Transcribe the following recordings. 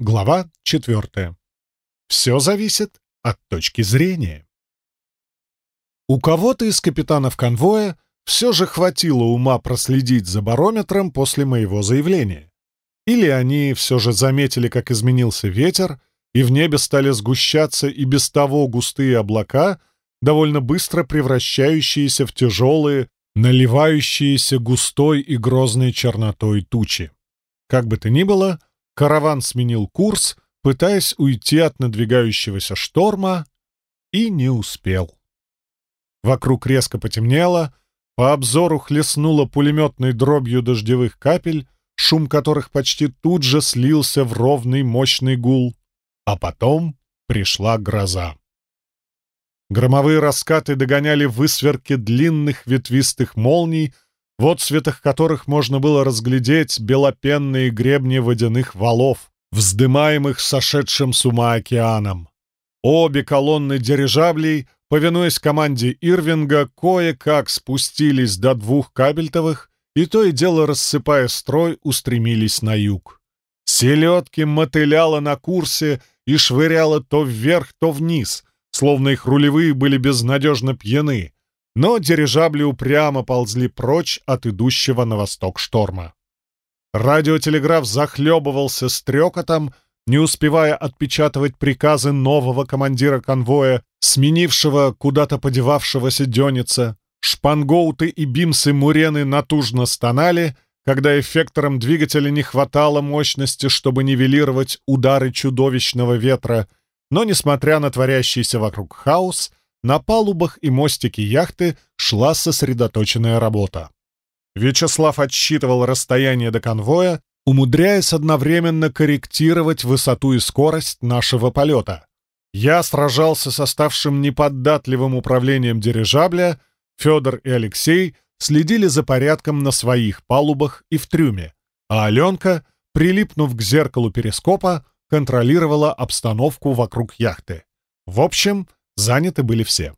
Глава 4. Все зависит от точки зрения. У кого-то из капитанов конвоя все же хватило ума проследить за барометром после моего заявления. Или они все же заметили, как изменился ветер, и в небе стали сгущаться и без того густые облака, довольно быстро превращающиеся в тяжелые, наливающиеся густой и грозной чернотой тучи. Как бы то ни было, Караван сменил курс, пытаясь уйти от надвигающегося шторма, и не успел. Вокруг резко потемнело, по обзору хлестнуло пулеметной дробью дождевых капель, шум которых почти тут же слился в ровный мощный гул, а потом пришла гроза. Громовые раскаты догоняли высверки длинных ветвистых молний — в отсветах которых можно было разглядеть белопенные гребни водяных валов, вздымаемых сошедшим с ума океаном. Обе колонны дирижаблей, повинуясь команде Ирвинга, кое-как спустились до двух кабельтовых и то и дело, рассыпая строй, устремились на юг. Селедки мотыляло на курсе и швыряло то вверх, то вниз, словно их рулевые были безнадежно пьяны — но дирижабли упрямо ползли прочь от идущего на восток шторма. Радиотелеграф захлебывался стрекотом, не успевая отпечатывать приказы нового командира конвоя, сменившего куда-то подевавшегося Дёница. Шпангоуты и бимсы Мурены натужно стонали, когда эффекторам двигателя не хватало мощности, чтобы нивелировать удары чудовищного ветра, но, несмотря на творящийся вокруг хаос, на палубах и мостике яхты шла сосредоточенная работа. Вячеслав отсчитывал расстояние до конвоя, умудряясь одновременно корректировать высоту и скорость нашего полета. Я сражался с оставшим неподатливым управлением дирижабля, Федор и Алексей следили за порядком на своих палубах и в трюме, а Аленка, прилипнув к зеркалу перископа, контролировала обстановку вокруг яхты. В общем, Заняты были все.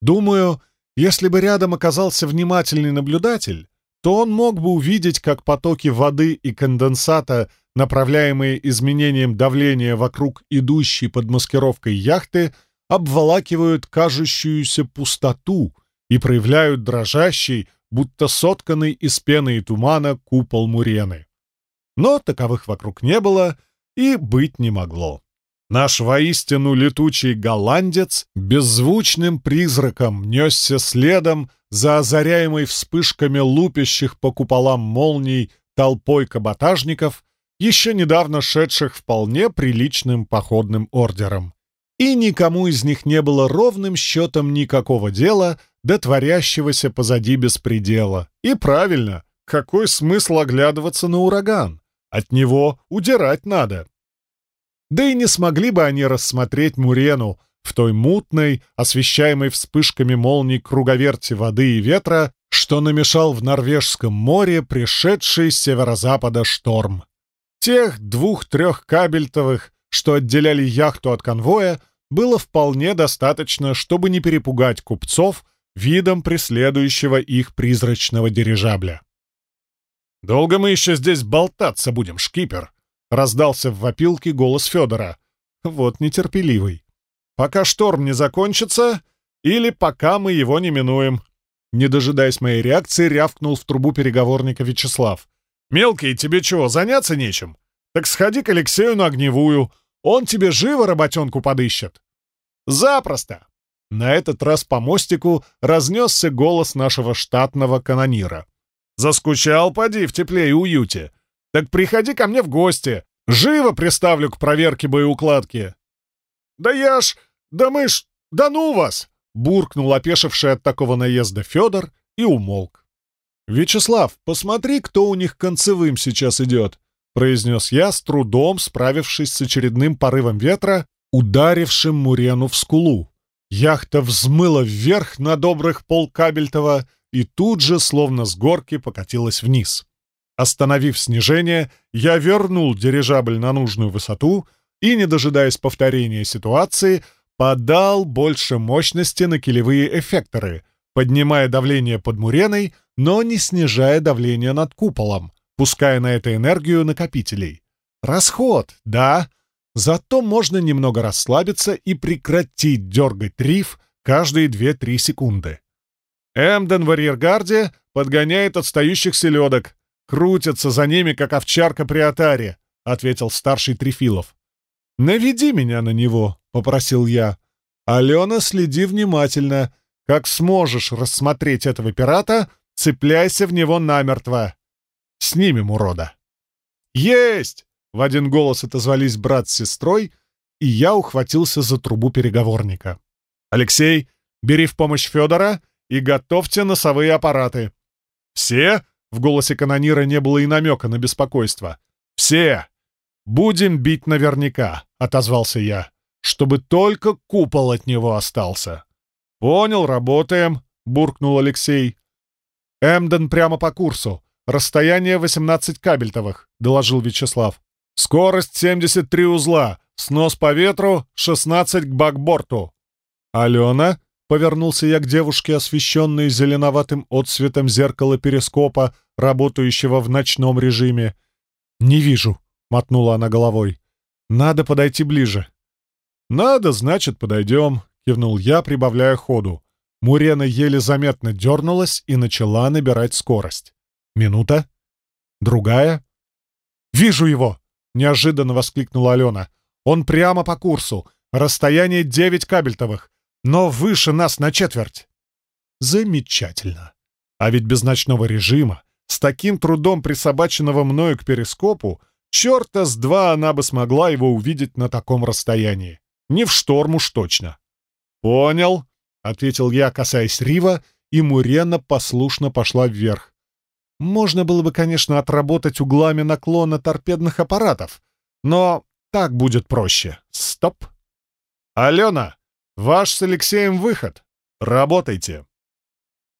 Думаю, если бы рядом оказался внимательный наблюдатель, то он мог бы увидеть, как потоки воды и конденсата, направляемые изменением давления вокруг идущей под маскировкой яхты, обволакивают кажущуюся пустоту и проявляют дрожащий, будто сотканный из пены и тумана купол Мурены. Но таковых вокруг не было и быть не могло. Наш воистину летучий голландец беззвучным призраком несся следом за озаряемой вспышками лупящих по куполам молний толпой каботажников, еще недавно шедших вполне приличным походным ордером. И никому из них не было ровным счетом никакого дела до творящегося позади беспредела. И правильно, какой смысл оглядываться на ураган? От него удирать надо. Да и не смогли бы они рассмотреть Мурену в той мутной, освещаемой вспышками молний круговерти воды и ветра, что намешал в Норвежском море пришедший с северо-запада шторм. Тех двух-трех кабельтовых, что отделяли яхту от конвоя, было вполне достаточно, чтобы не перепугать купцов видом преследующего их призрачного дирижабля. «Долго мы еще здесь болтаться будем, шкипер?» Раздался в вопилке голос Федора. Вот нетерпеливый. «Пока шторм не закончится, или пока мы его не минуем». Не дожидаясь моей реакции, рявкнул в трубу переговорника Вячеслав. «Мелкий, тебе чего, заняться нечем? Так сходи к Алексею на огневую, он тебе живо работенку подыщет». «Запросто!» На этот раз по мостику разнесся голос нашего штатного канонира. «Заскучал, поди, в тепле и уюте. Так приходи ко мне в гости. Живо приставлю к проверке боеукладки». «Да я ж... Да мы ж... Да ну вас!» буркнул опешивший от такого наезда Федор и умолк. «Вячеслав, посмотри, кто у них концевым сейчас идет», — произнес я, с трудом справившись с очередным порывом ветра, ударившим Мурену в скулу. Яхта взмыла вверх на добрых полкабельтова и тут же, словно с горки, покатилась вниз. Остановив снижение, я вернул дирижабль на нужную высоту и, не дожидаясь повторения ситуации, подал больше мощности на килевые эффекторы, поднимая давление под муреной, но не снижая давление над куполом, пуская на это энергию накопителей. Расход, да, зато можно немного расслабиться и прекратить дергать риф каждые 2-3 секунды. Эмден в арьергарде подгоняет отстающих селедок, крутится за ними, как овчарка при атаре, — ответил старший Трифилов. «Наведи меня на него», — попросил я. «Алена, следи внимательно. Как сможешь рассмотреть этого пирата, цепляйся в него намертво. Снимем урода». «Есть!» — в один голос отозвались брат с сестрой, и я ухватился за трубу переговорника. «Алексей, бери в помощь Федора и готовьте носовые аппараты». «Все?» — в голосе канонира не было и намека на беспокойство. «Все! Будем бить наверняка», — отозвался я, «чтобы только купол от него остался». «Понял, работаем», — буркнул Алексей. «Эмден прямо по курсу. Расстояние 18 кабельтовых», — доложил Вячеслав. «Скорость 73 узла. Снос по ветру 16 к бакборту». «Алена?» — повернулся я к девушке, освещенной зеленоватым отсветом зеркала перископа, работающего в ночном режиме. «Не вижу», — мотнула она головой. «Надо подойти ближе». «Надо, значит, подойдем», — кивнул я, прибавляя ходу. Мурена еле заметно дернулась и начала набирать скорость. Минута. Другая. «Вижу его!» — неожиданно воскликнула Алена. «Он прямо по курсу. Расстояние девять кабельтовых но выше нас на четверть. Замечательно. А ведь без ночного режима, с таким трудом присобаченного мною к перископу, черта с два она бы смогла его увидеть на таком расстоянии. Не в шторм уж точно. «Понял», — ответил я, касаясь Рива, и Мурена послушно пошла вверх. Можно было бы, конечно, отработать углами наклона торпедных аппаратов, но так будет проще. Стоп. «Алена!» Ваш с Алексеем выход. Работайте!»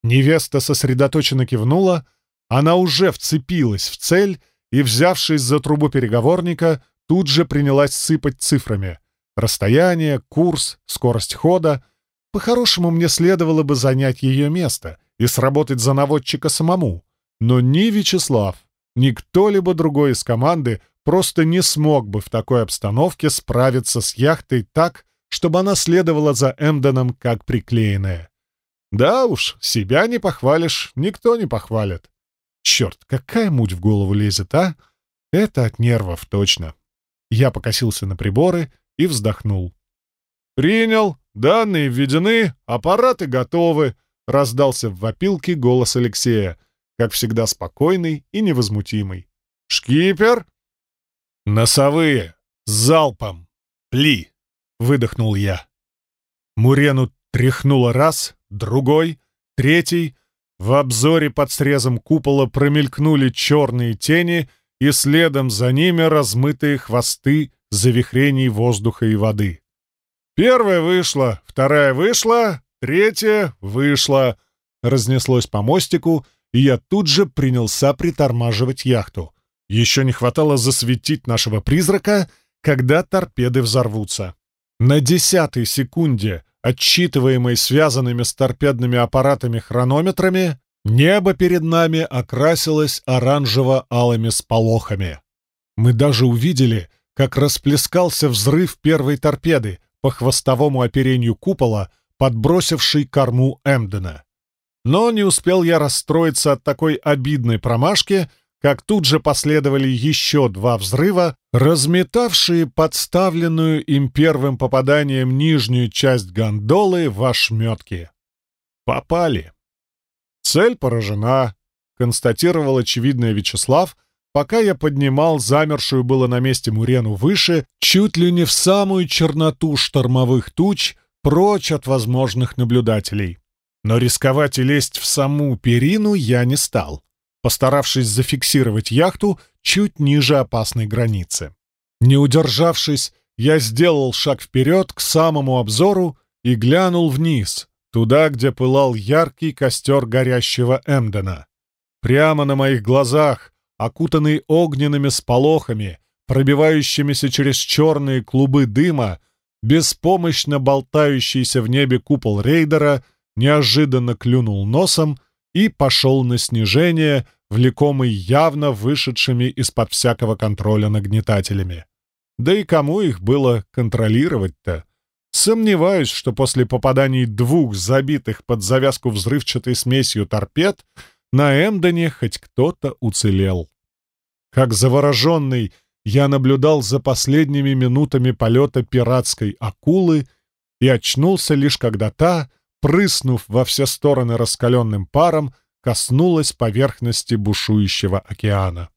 Невеста сосредоточенно кивнула, она уже вцепилась в цель и, взявшись за трубу переговорника, тут же принялась сыпать цифрами. Расстояние, курс, скорость хода. По-хорошему, мне следовало бы занять ее место и сработать за наводчика самому. Но ни Вячеслав, ни кто-либо другой из команды просто не смог бы в такой обстановке справиться с яхтой так, чтобы она следовала за Эмденом как приклеенная. Да уж, себя не похвалишь, никто не похвалит. Черт, какая муть в голову лезет, а? Это от нервов, точно. Я покосился на приборы и вздохнул. «Принял, данные введены, аппараты готовы», — раздался в вопилке голос Алексея, как всегда спокойный и невозмутимый. «Шкипер?» «Носовые! Залпом! Пли!» — выдохнул я. Мурену тряхнуло раз, другой, третий. В обзоре под срезом купола промелькнули черные тени, и следом за ними размытые хвосты завихрений воздуха и воды. «Первая вышла, вторая вышла, третья вышла», — разнеслось по мостику, и я тут же принялся притормаживать яхту. Еще не хватало засветить нашего призрака, когда торпеды взорвутся. На десятой секунде, отсчитываемой связанными с торпедными аппаратами хронометрами, небо перед нами окрасилось оранжево-алыми сполохами. Мы даже увидели, как расплескался взрыв первой торпеды по хвостовому оперению купола, подбросивший корму Эмдена. Но не успел я расстроиться от такой обидной промашки — как тут же последовали еще два взрыва, разметавшие подставленную им первым попаданием нижнюю часть гондолы в ошметки. Попали. Цель поражена, констатировал очевидный Вячеслав, пока я поднимал замершую было на месте Мурену выше, чуть ли не в самую черноту штормовых туч, прочь от возможных наблюдателей. Но рисковать и лезть в саму перину я не стал постаравшись зафиксировать яхту чуть ниже опасной границы. Не удержавшись, я сделал шаг вперед к самому обзору и глянул вниз, туда, где пылал яркий костер горящего Эмдена. Прямо на моих глазах, окутанный огненными сполохами, пробивающимися через черные клубы дыма, беспомощно болтающийся в небе купол рейдера неожиданно клюнул носом и пошел на снижение, влекомый явно вышедшими из-под всякого контроля нагнетателями. Да и кому их было контролировать-то? Сомневаюсь, что после попаданий двух забитых под завязку взрывчатой смесью торпед на Эмдоне хоть кто-то уцелел. Как завороженный, я наблюдал за последними минутами полета пиратской акулы и очнулся лишь когда та, прыснув во все стороны раскаленным паром, коснулась поверхности бушующего океана.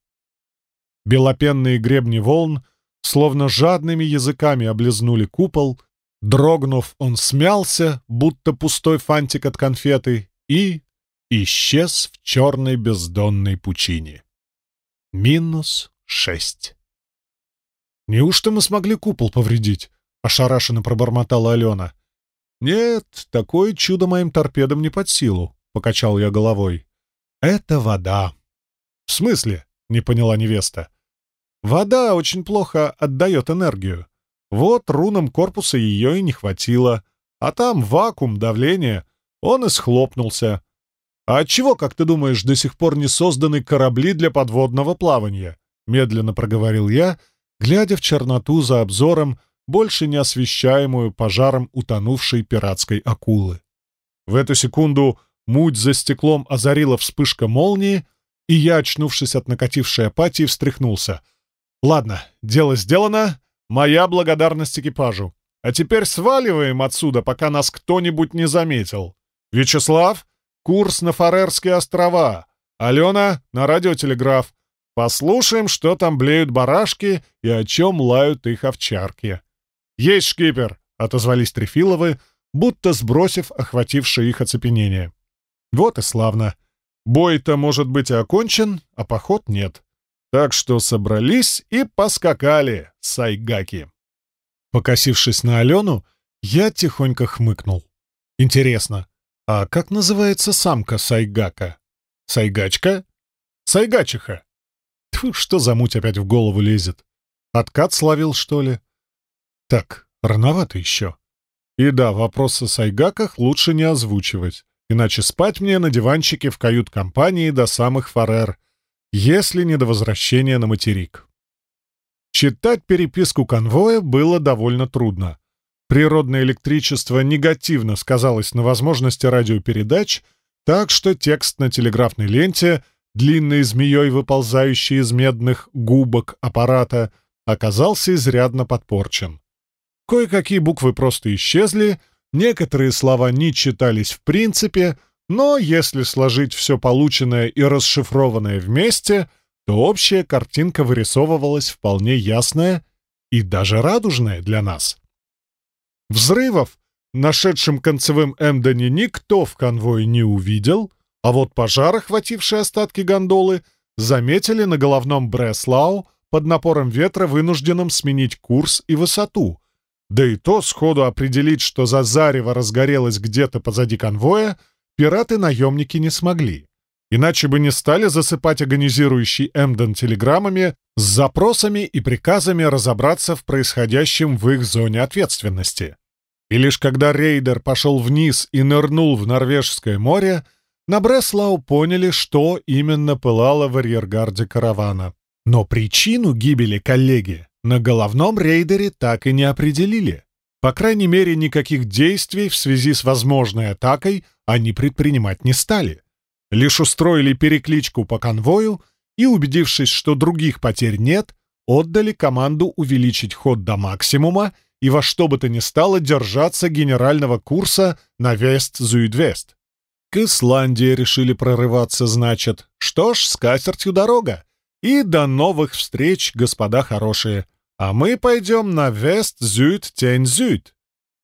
Белопенные гребни волн словно жадными языками облизнули купол, дрогнув, он смялся, будто пустой фантик от конфеты, и исчез в черной бездонной пучине. Минус шесть. «Неужто мы смогли купол повредить?» — ошарашенно пробормотала Алена. «Нет, такое чудо моим торпедам не под силу», — покачал я головой. «Это вода». «В смысле?» — не поняла невеста. «Вода очень плохо отдает энергию. Вот рунам корпуса ее и не хватило. А там вакуум, давление. Он и схлопнулся. А отчего, как ты думаешь, до сих пор не созданы корабли для подводного плавания?» Медленно проговорил я, глядя в черноту за обзором, больше не освещаемую пожаром утонувшей пиратской акулы. В эту секунду муть за стеклом озарила вспышка молнии, и я, очнувшись от накатившей апатии, встряхнулся. «Ладно, дело сделано. Моя благодарность экипажу. А теперь сваливаем отсюда, пока нас кто-нибудь не заметил. Вячеслав, курс на Фарерские острова. Алена, на радиотелеграф. Послушаем, что там блеют барашки и о чем лают их овчарки. «Есть шкипер!» — отозвались Трефиловы, будто сбросив охватившее их оцепенение. «Вот и славно. Бой-то, может быть, и окончен, а поход нет. Так что собрались и поскакали, сайгаки». Покосившись на Алену, я тихонько хмыкнул. «Интересно, а как называется самка сайгака? Сайгачка? Сайгачиха?» Тьфу, что за муть опять в голову лезет? Откат словил, что ли? Так, рановато еще. И да, вопрос о сайгаках лучше не озвучивать, иначе спать мне на диванчике в кают-компании до самых фарер, если не до возвращения на материк. Читать переписку конвоя было довольно трудно. Природное электричество негативно сказалось на возможности радиопередач, так что текст на телеграфной ленте, длинной змеей выползающей из медных губок аппарата, оказался изрядно подпорчен. Кое-какие буквы просто исчезли, некоторые слова не читались в принципе, но если сложить все полученное и расшифрованное вместе, то общая картинка вырисовывалась вполне ясная и даже радужная для нас. Взрывов, нашедшим концевым Эмдоне, никто в конвое не увидел, а вот пожар, охвативший остатки гондолы, заметили на головном Бреслау под напором ветра, вынужденным сменить курс и высоту — да и то сходу определить, что за зарево разгорелось где-то позади конвоя, пираты-наемники не смогли. Иначе бы не стали засыпать агонизирующий Эмден телеграммами с запросами и приказами разобраться в происходящем в их зоне ответственности. И лишь когда рейдер пошел вниз и нырнул в Норвежское море, на Бреслау поняли, что именно пылало в арьергарде каравана. Но причину гибели коллеги на головном рейдере так и не определили. По крайней мере, никаких действий в связи с возможной атакой они предпринимать не стали. Лишь устроили перекличку по конвою и, убедившись, что других потерь нет, отдали команду увеличить ход до максимума и во что бы то ни стало держаться генерального курса на Вест-Зюдвест. К Исландии решили прорываться, значит. Что ж, с катертью дорога. И до новых встреч, господа хорошие. А мы пойдем на Вест-Зюд-Тень-Зюд.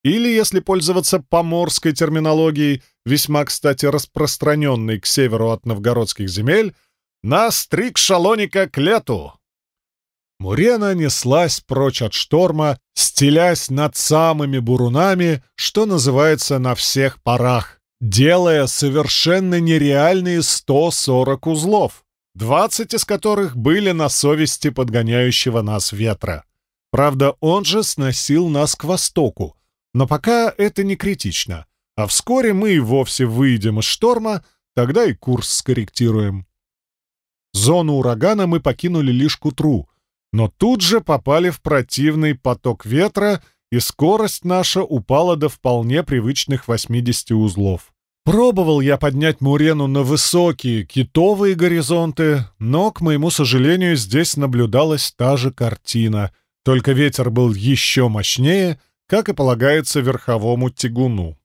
Или, если пользоваться поморской терминологией, весьма, кстати, распространенной к северу от новгородских земель, на Стрик-Шалоника к лету. Мурена неслась прочь от шторма, стелясь над самыми бурунами, что называется на всех парах, делая совершенно нереальные 140 узлов. Двадцать из которых были на совести подгоняющего нас ветра. Правда, он же сносил нас к востоку, но пока это не критично, а вскоре мы и вовсе выйдем из шторма, тогда и курс скорректируем. Зону урагана мы покинули лишь к утру, но тут же попали в противный поток ветра, и скорость наша упала до вполне привычных 80 узлов. Пробовал я поднять Мурену на высокие китовые горизонты, но, к моему сожалению, здесь наблюдалась та же картина, только ветер был еще мощнее, как и полагается верховому тягуну.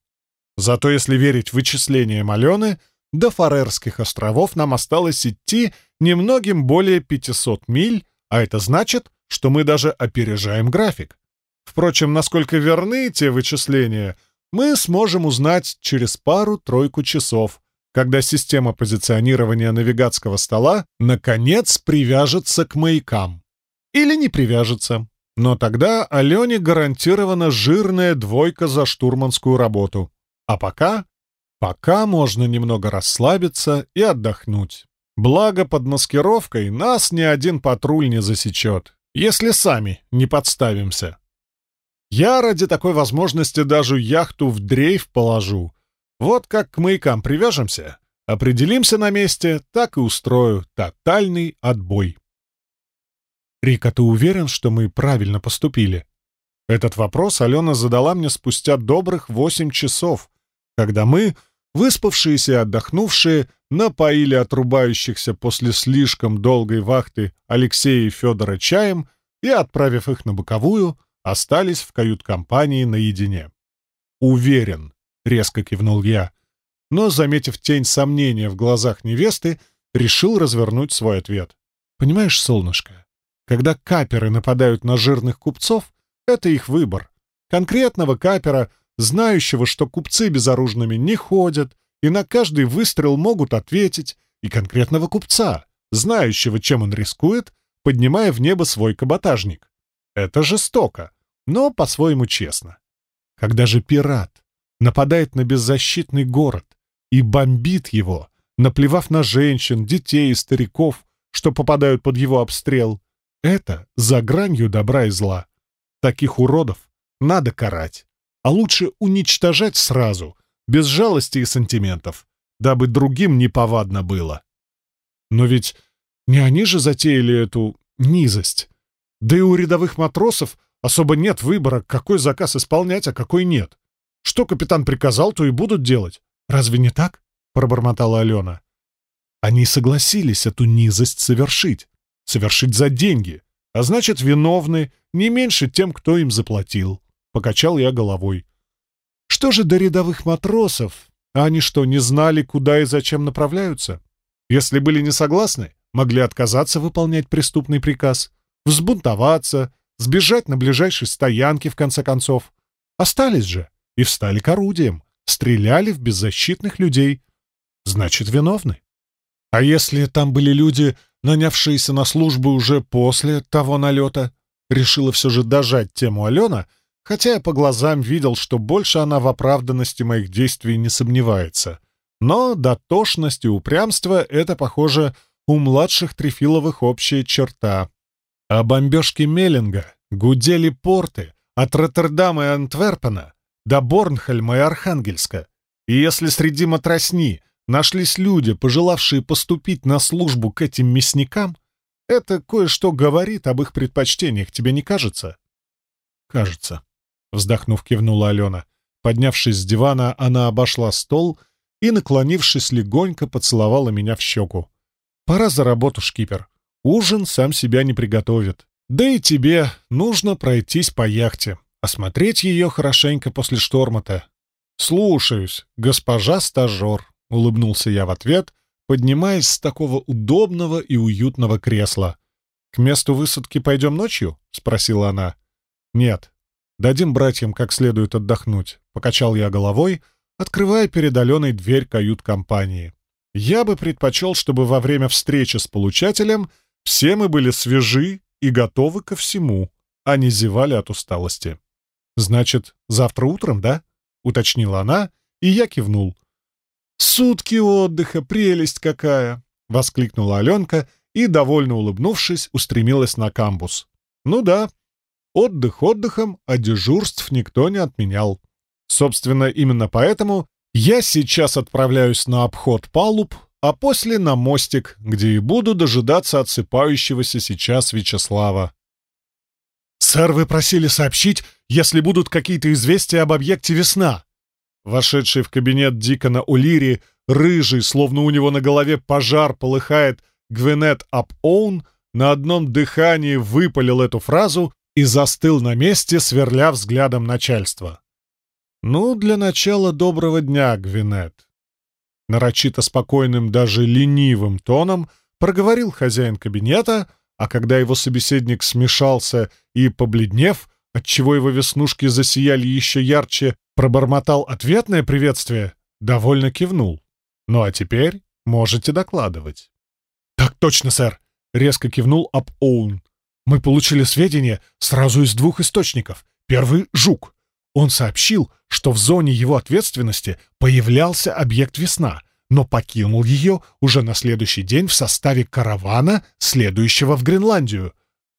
Зато если верить вычислениям Алены, до Фарерских островов нам осталось идти немногим более 500 миль, а это значит, что мы даже опережаем график. Впрочем, насколько верны те вычисления — мы сможем узнать через пару-тройку часов, когда система позиционирования навигатского стола наконец привяжется к маякам. Или не привяжется. Но тогда Алене гарантирована жирная двойка за штурманскую работу. А пока... Пока можно немного расслабиться и отдохнуть. Благо, под маскировкой нас ни один патруль не засечет, если сами не подставимся. Я ради такой возможности даже яхту в дрейф положу. Вот как к маякам привяжемся, определимся на месте, так и устрою тотальный отбой. «Рика, ты уверен, что мы правильно поступили?» Этот вопрос Алена задала мне спустя добрых восемь часов, когда мы, выспавшиеся и отдохнувшие, напоили отрубающихся после слишком долгой вахты Алексея и Федора чаем и, отправив их на боковую, остались в кают-компании наедине. «Уверен», — резко кивнул я, но, заметив тень сомнения в глазах невесты, решил развернуть свой ответ. «Понимаешь, солнышко, когда каперы нападают на жирных купцов, это их выбор. Конкретного капера, знающего, что купцы безоружными не ходят, и на каждый выстрел могут ответить, и конкретного купца, знающего, чем он рискует, поднимая в небо свой каботажник. Это жестоко, но по-своему честно. Когда же пират нападает на беззащитный город и бомбит его, наплевав на женщин, детей и стариков, что попадают под его обстрел, это за гранью добра и зла. Таких уродов надо карать, а лучше уничтожать сразу, без жалости и сантиментов, дабы другим неповадно было. Но ведь не они же затеяли эту низость. Да и у рядовых матросов Особо нет выбора, какой заказ исполнять, а какой нет. Что капитан приказал, то и будут делать. Разве не так? Пробормотала Алена. Они согласились эту низость совершить. Совершить за деньги. А значит, виновны не меньше тем, кто им заплатил. Покачал я головой. Что же до рядовых матросов? Они что, не знали, куда и зачем направляются? Если были не согласны, могли отказаться выполнять преступный приказ, взбунтоваться, сбежать на ближайшей стоянке, в конце концов. Остались же и встали к орудиям, стреляли в беззащитных людей. Значит, виновны. А если там были люди, нанявшиеся на службу уже после того налета? Решила все же дожать тему Алена, хотя я по глазам видел, что больше она в оправданности моих действий не сомневается. Но дотошность и упрямство — это, похоже, у младших Трефиловых общая черта. А бомбежки Меллинга гудели порты от Роттердама и Антверпена до Борнхельма и Архангельска. И если среди матросни нашлись люди, пожелавшие поступить на службу к этим мясникам, это кое-что говорит об их предпочтениях, тебе не кажется? Кажется. Вздохнув, кивнула Алена. Поднявшись с дивана, она обошла стол и, наклонившись, легонько поцеловала меня в щеку. «Пора за работу, шкипер. Ужин сам себя не приготовит. Да и тебе нужно пройтись по яхте, осмотреть ее хорошенько после шторма-то. «Слушаюсь, госпожа стажер», — улыбнулся я в ответ, поднимаясь с такого удобного и уютного кресла. «К месту высадки пойдем ночью?» — спросила она. «Нет. Дадим братьям как следует отдохнуть», — покачал я головой, открывая перед Аленой дверь кают-компании. «Я бы предпочел, чтобы во время встречи с получателем все мы были свежи и готовы ко всему, а не зевали от усталости. «Значит, завтра утром, да?» — уточнила она, и я кивнул. «Сутки отдыха, прелесть какая!» — воскликнула Аленка и, довольно улыбнувшись, устремилась на камбус. «Ну да, отдых отдыхом, а дежурств никто не отменял. Собственно, именно поэтому Я сейчас отправляюсь на обход палуб, а после на мостик, где и буду дожидаться отсыпающегося сейчас Вячеслава. «Сэр, вы просили сообщить, если будут какие-то известия об объекте «Весна». Вошедший в кабинет Дикона Улири, рыжий, словно у него на голове пожар полыхает, Гвинет Ап-Оун, на одном дыхании выпалил эту фразу и застыл на месте, сверля взглядом начальства. «Ну, для начала доброго дня, Гвинет». Нарочито спокойным, даже ленивым тоном проговорил хозяин кабинета, а когда его собеседник смешался и, побледнев, отчего его веснушки засияли еще ярче, пробормотал ответное приветствие, довольно кивнул. «Ну а теперь можете докладывать». «Так точно, сэр!» — резко кивнул Ап Оун. «Мы получили сведения сразу из двух источников. Первый — Жук. Он сообщил, что в зоне его ответственности появлялся объект «Весна», но покинул ее уже на следующий день в составе каравана, следующего в Гренландию.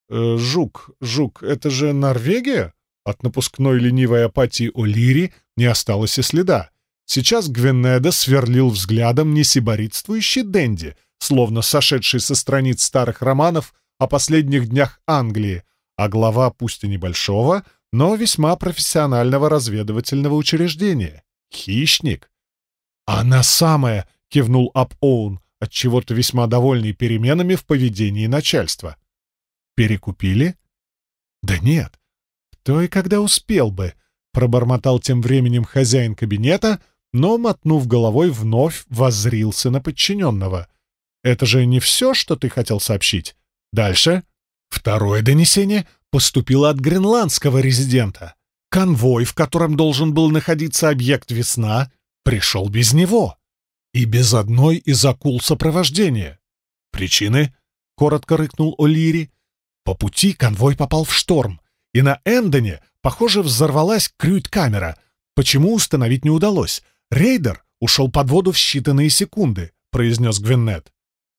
«Э, «Жук, Жук, это же Норвегия?» От напускной ленивой апатии О'Лири не осталось и следа. Сейчас Гвенеда сверлил взглядом несиборитствующий Дэнди, словно сошедший со страниц старых романов о последних днях Англии, а глава, пусть и небольшого, но весьма профессионального разведывательного учреждения. Хищник. «Она самая!» — кивнул Ап-Оун, отчего-то весьма довольный переменами в поведении начальства. «Перекупили?» «Да нет. Кто и когда успел бы?» — пробормотал тем временем хозяин кабинета, но, мотнув головой, вновь воззрился на подчиненного. «Это же не все, что ты хотел сообщить. Дальше?» Второе донесение поступило от гренландского резидента. Конвой, в котором должен был находиться объект «Весна», пришел без него и без одной из акул сопровождения. Причины? — коротко рыкнул О'Лири. По пути конвой попал в шторм, и на Эндоне, похоже, взорвалась крюйт-камера. Почему установить не удалось? Рейдер ушел под воду в считанные секунды, — произнес Гвиннет.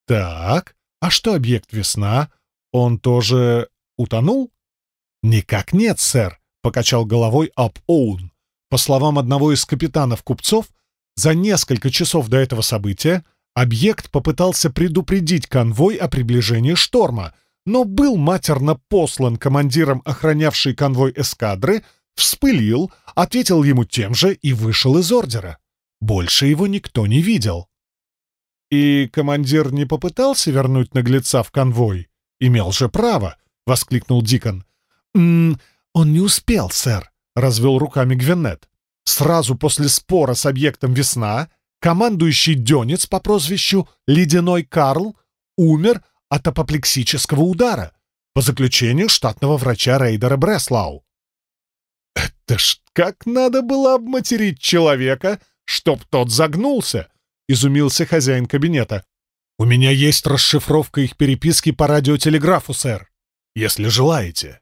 Так, а что объект «Весна»? Он тоже утонул? Никак нет, сэр, — покачал головой Ап Оун. По словам одного из капитанов купцов, за несколько часов до этого события объект попытался предупредить конвой о приближении шторма, но был матерно послан командиром охранявшей конвой эскадры, вспылил, ответил ему тем же и вышел из ордера. Больше его никто не видел. «И командир не попытался вернуть наглеца в конвой? Имел же право!» — воскликнул Дикон. «М -м, «Он не успел, сэр», — развел руками Гвенет. Сразу после спора с объектом «Весна» командующий Дёнец по прозвищу «Ледяной Карл» умер от апоплексического удара, по заключению штатного врача Рейдера Бреслау. «Это ж как надо было обматерить человека, чтоб тот загнулся!» — изумился хозяин кабинета. «У меня есть расшифровка их переписки по радиотелеграфу, сэр, если желаете».